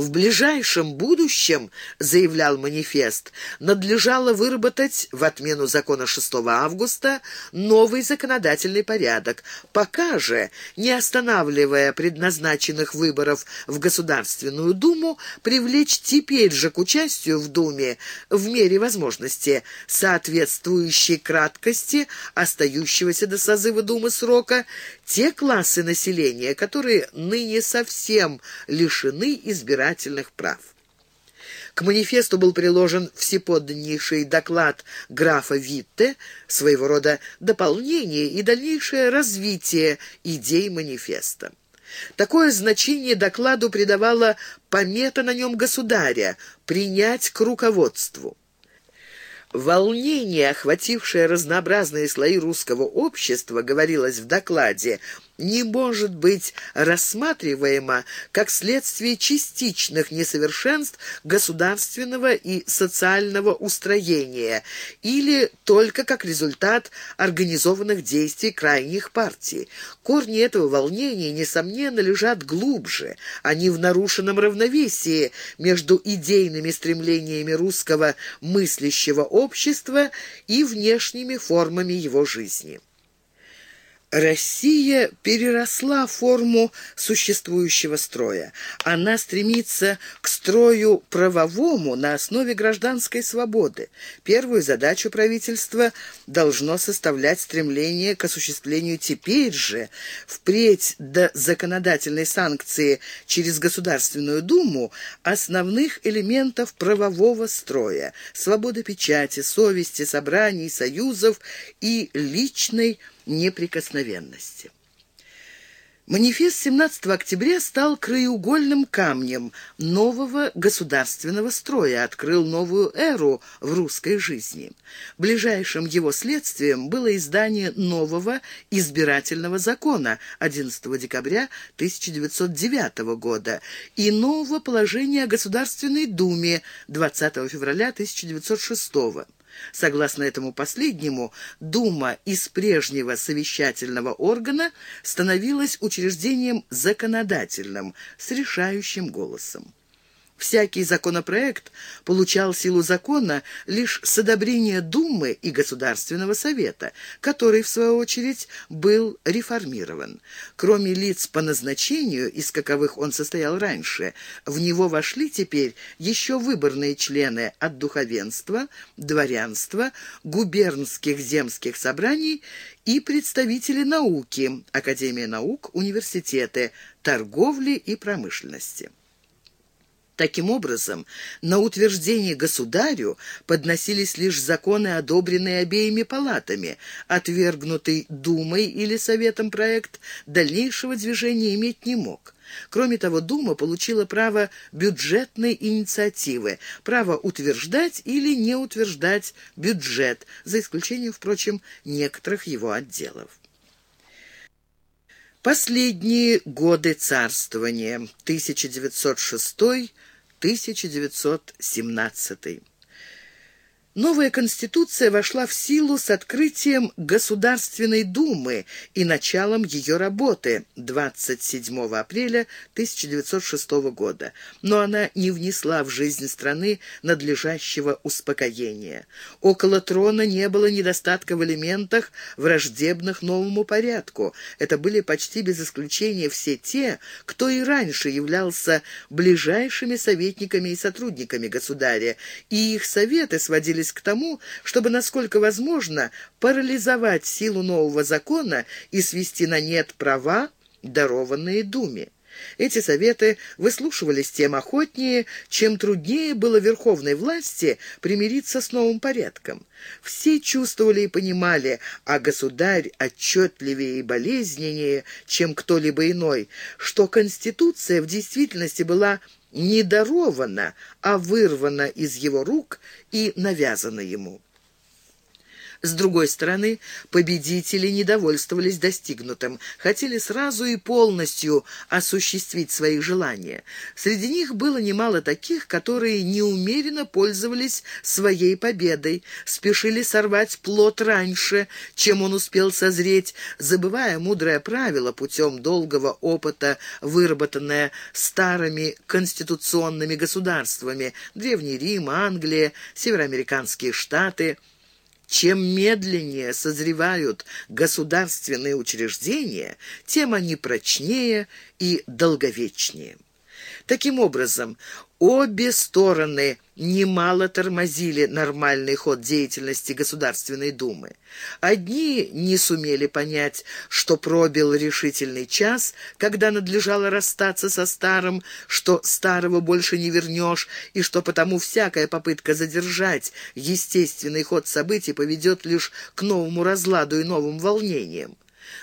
В ближайшем будущем, заявлял манифест, надлежало выработать в отмену закона 6 августа новый законодательный порядок. Пока же, не останавливая предназначенных выборов в Государственную Думу, привлечь теперь же к участию в Думе в мере возможности, соответствующей краткости остающегося до созыва Думы срока, те классы населения, которые ныне совсем лишены избирательных прав. К манифесту был приложен всеподданнейший доклад графа Витте, своего рода дополнение и дальнейшее развитие идей манифеста. Такое значение докладу придавала помета на нем государя «принять к руководству». Волнение, охватившее разнообразные слои русского общества, говорилось в докладе, не может быть рассматриваемо как следствие частичных несовершенств государственного и социального устроения или только как результат организованных действий крайних партий. Корни этого волнения, несомненно, лежат глубже. Они в нарушенном равновесии между идейными стремлениями русского мыслящего общества и внешними формами его жизни. Россия переросла форму существующего строя. Она стремится к строю правовому на основе гражданской свободы. Первую задачу правительства должно составлять стремление к осуществлению теперь же, впредь до законодательной санкции через Государственную Думу, основных элементов правового строя – свободы печати, совести, собраний, союзов и личной неприкосновенности. Манифест 17 октября стал краеугольным камнем нового государственного строя, открыл новую эру в русской жизни. Ближайшим его следствием было издание нового избирательного закона 11 декабря 1909 года и нового положения о Государственной Думе 20 февраля 1906 года. Согласно этому последнему, Дума из прежнего совещательного органа становилась учреждением законодательным с решающим голосом. Всякий законопроект получал силу закона лишь с одобрения Думы и Государственного Совета, который, в свою очередь, был реформирован. Кроме лиц по назначению, из каковых он состоял раньше, в него вошли теперь еще выборные члены от духовенства, дворянства, губернских земских собраний и представители науки, Академия наук, университеты, торговли и промышленности. Таким образом, на утверждение государю подносились лишь законы, одобренные обеими палатами. Отвергнутый Думой или Советом проект дальнейшего движения иметь не мог. Кроме того, Дума получила право бюджетной инициативы, право утверждать или не утверждать бюджет, за исключением, впрочем, некоторых его отделов. Последние годы царствования 1906 1917. Новая Конституция вошла в силу с открытием Государственной Думы и началом ее работы 27 апреля 1906 года, но она не внесла в жизнь страны надлежащего успокоения. Около трона не было недостатка в элементах, враждебных новому порядку. Это были почти без исключения все те, кто и раньше являлся ближайшими советниками и сотрудниками государя, и их советы сводили стремились к тому, чтобы, насколько возможно, парализовать силу нового закона и свести на нет права, дарованные Думе. Эти советы выслушивались тем охотнее, чем труднее было верховной власти примириться с новым порядком. Все чувствовали и понимали, а государь отчетливее и болезненнее, чем кто-либо иной, что Конституция в действительности была не дарована, а вырвана из его рук и навязана ему. С другой стороны, победители недовольствовались достигнутым, хотели сразу и полностью осуществить свои желания. Среди них было немало таких, которые неумеренно пользовались своей победой, спешили сорвать плод раньше, чем он успел созреть, забывая мудрое правило путем долгого опыта, выработанное старыми конституционными государствами – Древний Рим, Англия, североамериканские штаты – чем медленнее созревают государственные учреждения, тем они прочнее и долговечнее. Таким образом, обе стороны немало тормозили нормальный ход деятельности Государственной Думы. Одни не сумели понять, что пробил решительный час, когда надлежало расстаться со старым, что старого больше не вернешь, и что потому всякая попытка задержать естественный ход событий поведет лишь к новому разладу и новым волнениям.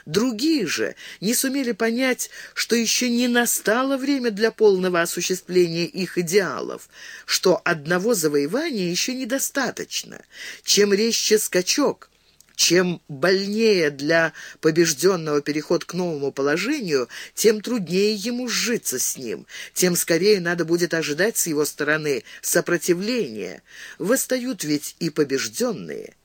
Другие же не сумели понять, что еще не настало время для полного осуществления их идеалов, что одного завоевания еще недостаточно. Чем резче скачок, чем больнее для побежденного переход к новому положению, тем труднее ему сжиться с ним, тем скорее надо будет ожидать с его стороны сопротивления. Восстают ведь и побежденные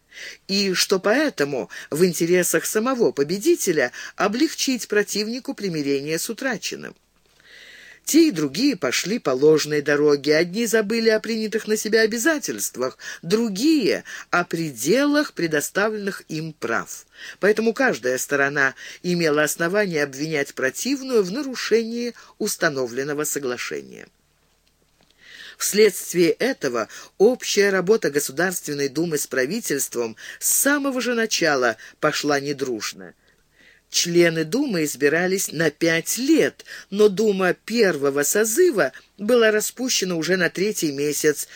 и что поэтому в интересах самого победителя облегчить противнику примирение с утраченным. Те и другие пошли по ложной дороге. Одни забыли о принятых на себя обязательствах, другие — о пределах предоставленных им прав. Поэтому каждая сторона имела основание обвинять противную в нарушении установленного соглашения. Вследствие этого общая работа Государственной Думы с правительством с самого же начала пошла недружно. Члены Думы избирались на пять лет, но Дума первого созыва была распущена уже на третий месяц,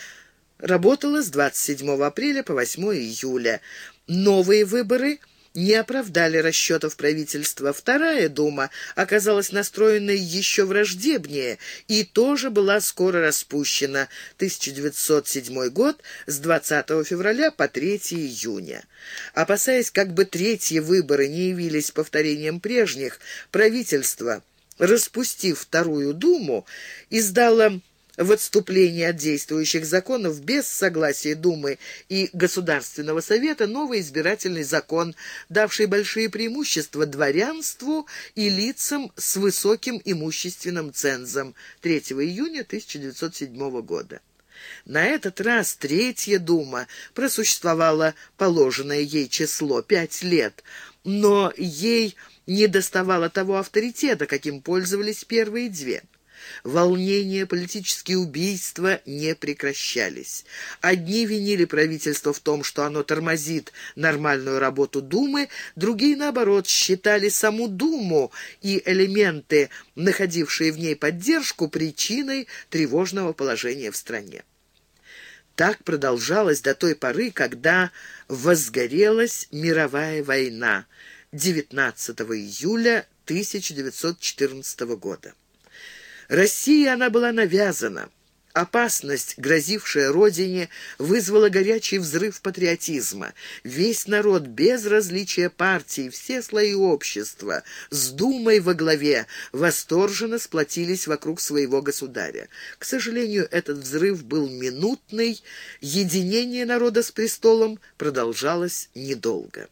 работала с 27 апреля по 8 июля. Новые выборы – не оправдали расчетов правительства. Вторая дума оказалась настроенной еще враждебнее и тоже была скоро распущена. 1907 год с 20 февраля по 3 июня. Опасаясь, как бы третьи выборы не явились повторением прежних, правительство, распустив Вторую думу, издало в отступлении от действующих законов без согласия Думы и Государственного Совета новый избирательный закон, давший большие преимущества дворянству и лицам с высоким имущественным цензом 3 июня 1907 года. На этот раз Третья Дума просуществовала положенное ей число – пять лет, но ей не доставало того авторитета, каким пользовались первые две – Волнения, политические убийства не прекращались. Одни винили правительство в том, что оно тормозит нормальную работу Думы, другие, наоборот, считали саму Думу и элементы, находившие в ней поддержку, причиной тревожного положения в стране. Так продолжалось до той поры, когда возгорелась мировая война 19 июля 1914 года. России она была навязана. Опасность, грозившая родине, вызвала горячий взрыв патриотизма. Весь народ, без различия партий, все слои общества, с Думой во главе, восторженно сплотились вокруг своего государя. К сожалению, этот взрыв был минутный, единение народа с престолом продолжалось недолго.